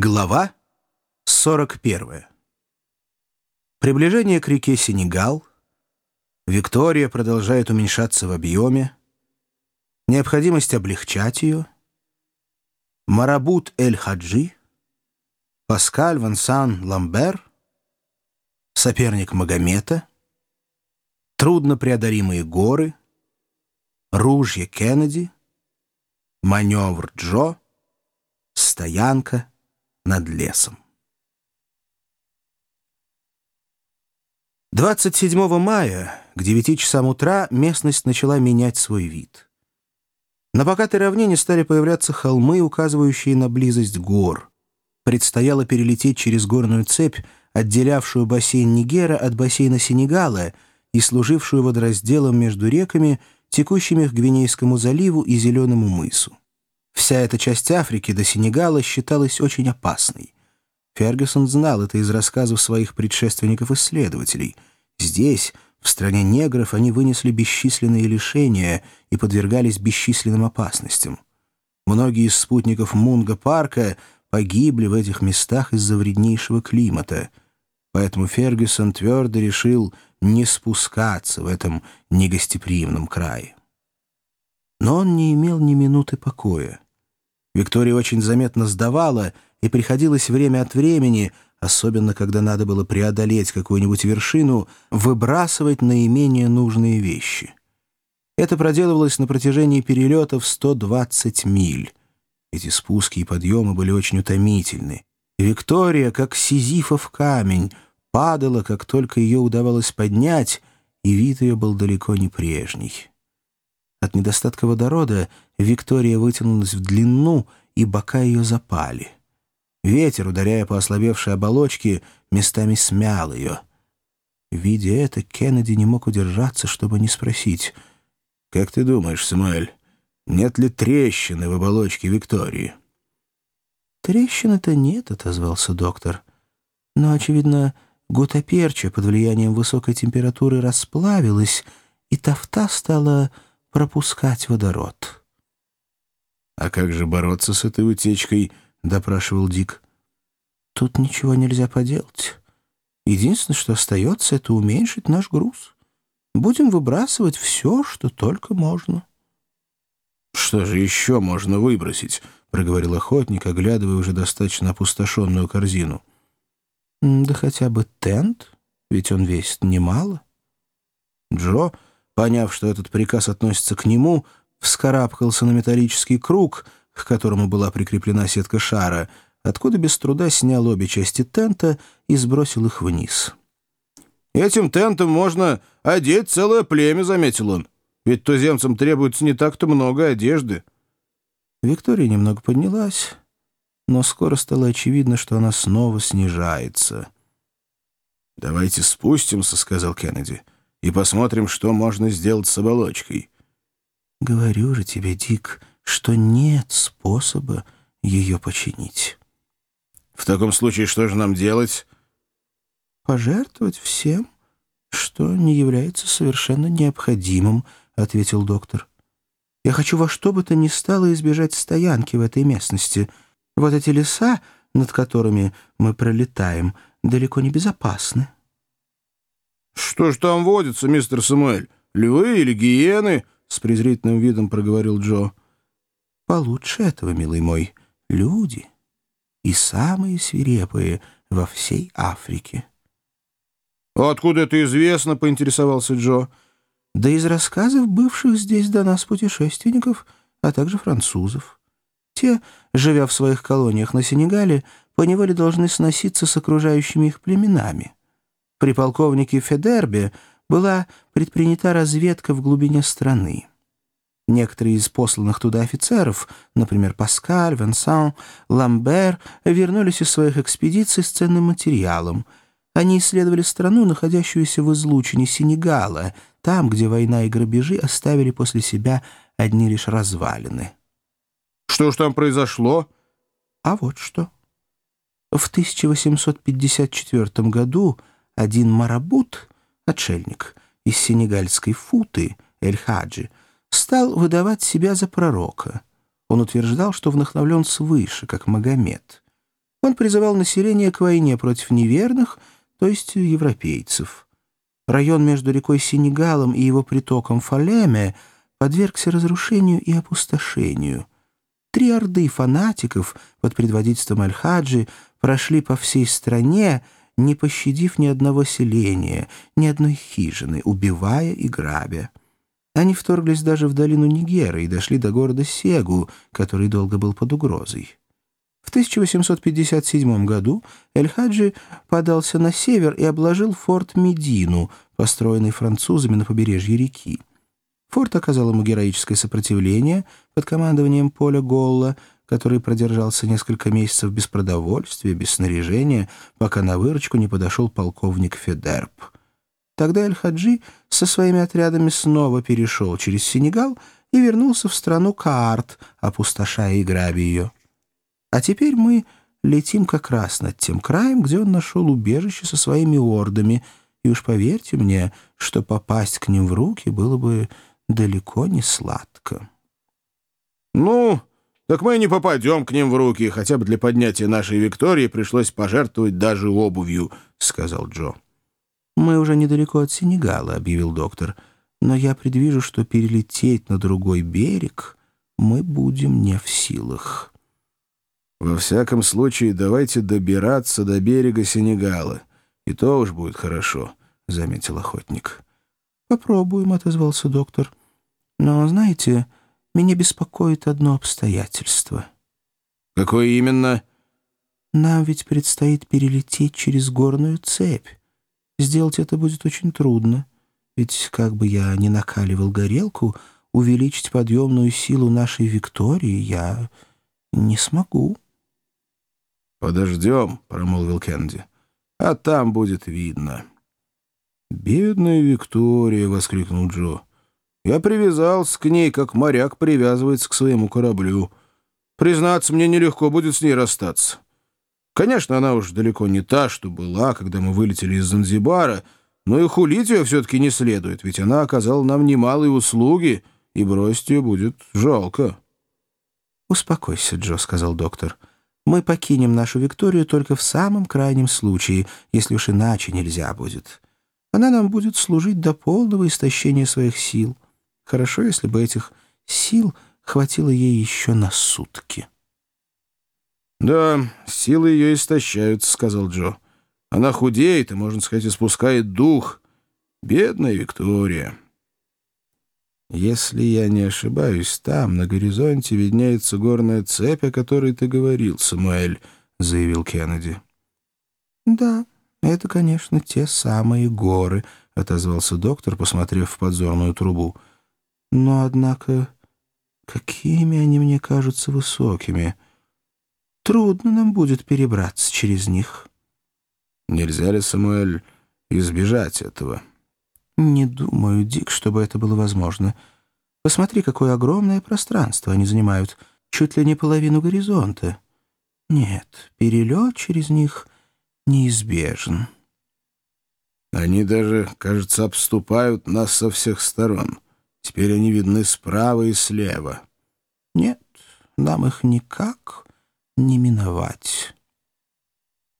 Глава 41. Приближение к реке Сенегал. Виктория продолжает уменьшаться в объеме. Необходимость облегчать ее. Марабут Эль-Хаджи. Паскаль Вансан Ламбер. Соперник Магомета. Труднопреодолимые горы. Ружье Кеннеди. Маневр Джо. Стоянка над лесом. 27 мая к 9 часам утра местность начала менять свой вид. На покатой равнине стали появляться холмы, указывающие на близость гор. Предстояло перелететь через горную цепь, отделявшую бассейн Нигера от бассейна Сенегала и служившую водоразделом между реками, текущими к Гвинейскому заливу и Зеленому мысу. Вся эта часть Африки до Сенегала считалась очень опасной. Фергюсон знал это из рассказов своих предшественников-исследователей. Здесь, в стране негров, они вынесли бесчисленные лишения и подвергались бесчисленным опасностям. Многие из спутников Мунга-парка погибли в этих местах из-за вреднейшего климата. Поэтому Фергюсон твердо решил не спускаться в этом негостеприимном крае. Но он не имел ни минуты покоя. Виктория очень заметно сдавала, и приходилось время от времени, особенно когда надо было преодолеть какую-нибудь вершину, выбрасывать наименее нужные вещи. Это проделывалось на протяжении перелетов 120 миль. Эти спуски и подъемы были очень утомительны. Виктория, как сизифов камень, падала, как только ее удавалось поднять, и вид ее был далеко не прежний. От недостатка водорода Виктория вытянулась в длину, и бока ее запали. Ветер, ударяя по ослабевшей оболочке, местами смял ее. Видя это, Кеннеди не мог удержаться, чтобы не спросить. «Как ты думаешь, Самуэль, нет ли трещины в оболочке Виктории?» «Трещины-то нет», — отозвался доктор. «Но, очевидно, гутаперча под влиянием высокой температуры расплавилась, и тафта стала пропускать водород. «А как же бороться с этой утечкой?» — допрашивал Дик. «Тут ничего нельзя поделать. Единственное, что остается, это уменьшить наш груз. Будем выбрасывать все, что только можно». «Что же еще можно выбросить?» — проговорил охотник, оглядывая уже достаточно опустошенную корзину. «Да хотя бы тент, ведь он весит немало». Джо Поняв, что этот приказ относится к нему, вскарабкался на металлический круг, к которому была прикреплена сетка шара, откуда без труда снял обе части тента и сбросил их вниз. «Этим тентом можно одеть целое племя», — заметил он. «Ведь туземцам требуется не так-то много одежды». Виктория немного поднялась, но скоро стало очевидно, что она снова снижается. «Давайте спустимся», — сказал Кеннеди и посмотрим, что можно сделать с оболочкой». «Говорю же тебе, Дик, что нет способа ее починить». «В таком случае что же нам делать?» «Пожертвовать всем, что не является совершенно необходимым», — ответил доктор. «Я хочу во что бы то ни стало избежать стоянки в этой местности. Вот эти леса, над которыми мы пролетаем, далеко не безопасны». «Что ж там водится, мистер Самуэль? Львы или гиены?» — с презрительным видом проговорил Джо. «Получше этого, милый мой, люди. И самые свирепые во всей Африке». «Откуда это известно?» — поинтересовался Джо. «Да из рассказов бывших здесь до нас путешественников, а также французов. Те, живя в своих колониях на Сенегале, поневоле должны сноситься с окружающими их племенами». При полковнике Федербе была предпринята разведка в глубине страны. Некоторые из посланных туда офицеров, например, Паскаль, Венсан, Ламбер, вернулись из своих экспедиций с ценным материалом. Они исследовали страну, находящуюся в излучине Сенегала, там, где война и грабежи оставили после себя одни лишь развалины. «Что ж там произошло?» «А вот что. В 1854 году один марабут, отшельник, из сенегальской футы, Эль-Хаджи, стал выдавать себя за пророка. Он утверждал, что вдохновлен свыше, как Магомед. Он призывал население к войне против неверных, то есть европейцев. Район между рекой Сенегалом и его притоком Фалеме подвергся разрушению и опустошению. Три орды фанатиков под предводительством Аль-Хаджи прошли по всей стране, не пощадив ни одного селения, ни одной хижины, убивая и грабя. Они вторглись даже в долину Нигера и дошли до города Сегу, который долго был под угрозой. В 1857 году Эль-Хаджи подался на север и обложил форт Медину, построенный французами на побережье реки. Форт оказал ему героическое сопротивление под командованием Поля Голла, который продержался несколько месяцев без продовольствия, без снаряжения, пока на выручку не подошел полковник Федерп. Тогда Эль-Хаджи со своими отрядами снова перешел через Сенегал и вернулся в страну Каарт, опустошая и грабя ее. А теперь мы летим как раз над тем краем, где он нашел убежище со своими ордами, и уж поверьте мне, что попасть к ним в руки было бы далеко не сладко. «Ну, так мы не попадем к ним в руки, хотя бы для поднятия нашей Виктории пришлось пожертвовать даже обувью», — сказал Джо. «Мы уже недалеко от Сенегала», — объявил доктор. «Но я предвижу, что перелететь на другой берег мы будем не в силах». «Во всяком случае, давайте добираться до берега Сенегала, и то уж будет хорошо», — заметил охотник. «Попробуем», — отозвался доктор. «Но, знаете...» меня беспокоит одно обстоятельство». «Какое именно?» «Нам ведь предстоит перелететь через горную цепь. Сделать это будет очень трудно, ведь, как бы я ни накаливал горелку, увеличить подъемную силу нашей Виктории я не смогу». «Подождем», — промолвил Кенди, — «а там будет видно». «Бедная Виктория!» — воскликнул Джо. Я привязался к ней, как моряк привязывается к своему кораблю. Признаться, мне нелегко будет с ней расстаться. Конечно, она уж далеко не та, что была, когда мы вылетели из Занзибара, но и хулить ее все-таки не следует, ведь она оказала нам немалые услуги, и бросить ее будет жалко. «Успокойся, Джо», — сказал доктор. «Мы покинем нашу Викторию только в самом крайнем случае, если уж иначе нельзя будет. Она нам будет служить до полного истощения своих сил». Хорошо, если бы этих сил хватило ей еще на сутки. «Да, силы ее истощаются», — сказал Джо. «Она худеет и, можно сказать, испускает дух. Бедная Виктория». «Если я не ошибаюсь, там, на горизонте, виднеется горная цепь, о которой ты говорил, Самуэль», — заявил Кеннеди. «Да, это, конечно, те самые горы», — отозвался доктор, посмотрев в подзорную трубу. Но, однако, какими они мне кажутся высокими. Трудно нам будет перебраться через них. Нельзя ли, Самуэль, избежать этого? Не думаю, Дик, чтобы это было возможно. Посмотри, какое огромное пространство они занимают, чуть ли не половину горизонта. Нет, перелет через них неизбежен. Они даже, кажется, обступают нас со всех сторон. Теперь они видны справа и слева. Нет, нам их никак не миновать».